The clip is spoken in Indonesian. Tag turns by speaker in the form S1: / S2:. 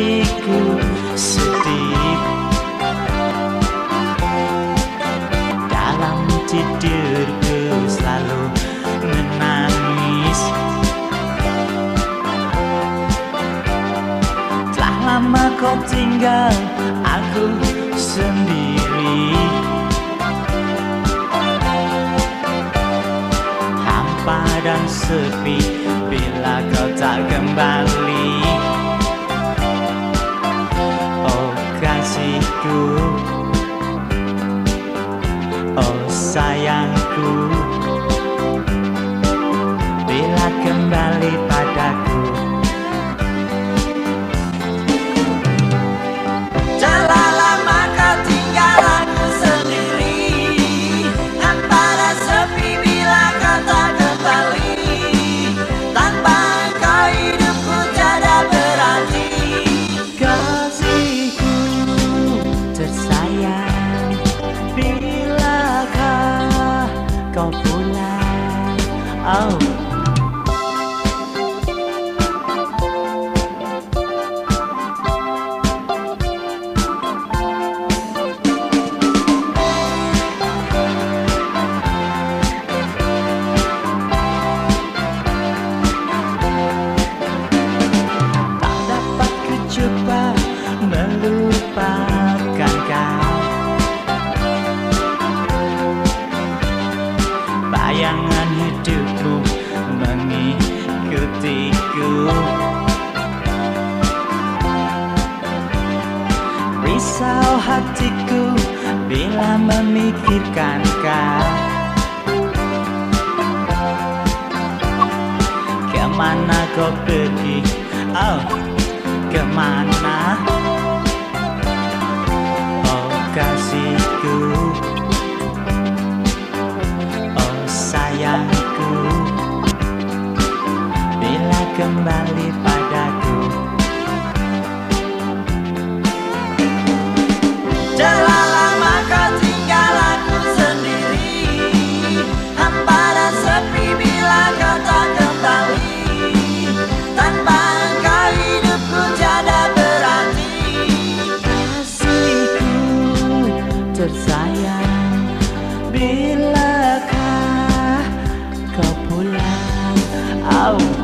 S1: Hatiku Dalam tidurku selalu menangis. Telah lama kau tinggal aku sendiri. Hampa dan sepi bila kau tak kembali sayangku. Bila kembali kau pulang Oh Tak mengikutiku Risau hatiku bila memikirkan kau Ke mana kau pergi? Oh, ke mana? kembali padaku.
S2: Telah lama kau tinggal aku sendiri Hampa dan sepi bila kau tak kembali. Tanpa engkau hidupku tiada berarti.
S1: Kasihku tersayang bila kau pulang? Out